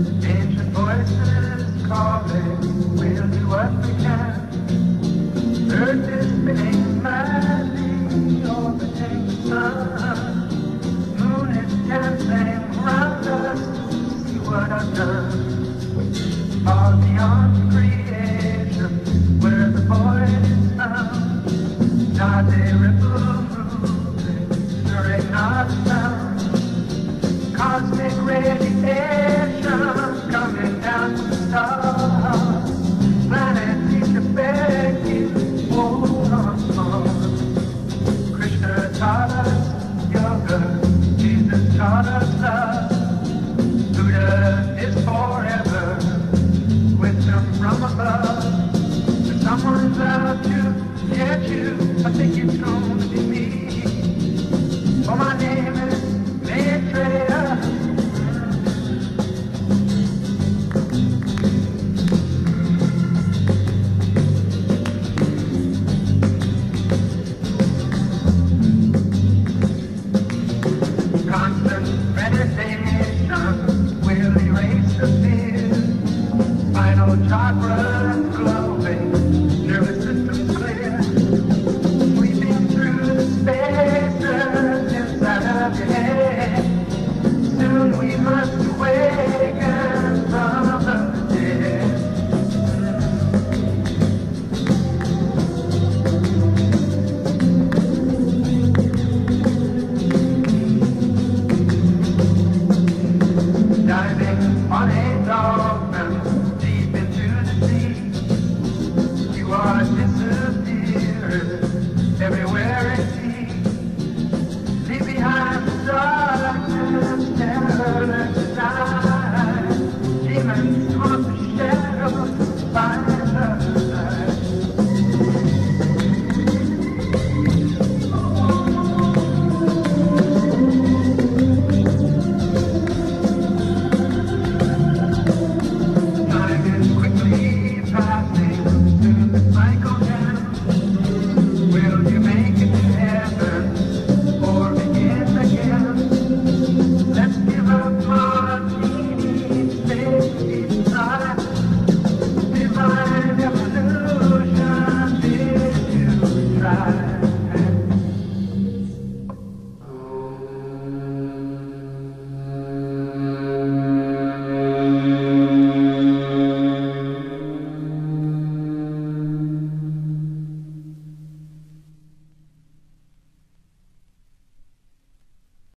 Ancient voices Calling, we'll do what we can. Earth Buddha is forever, wisdom from above. If someone's out to get you, I think it's gonna be me. For my name meditation will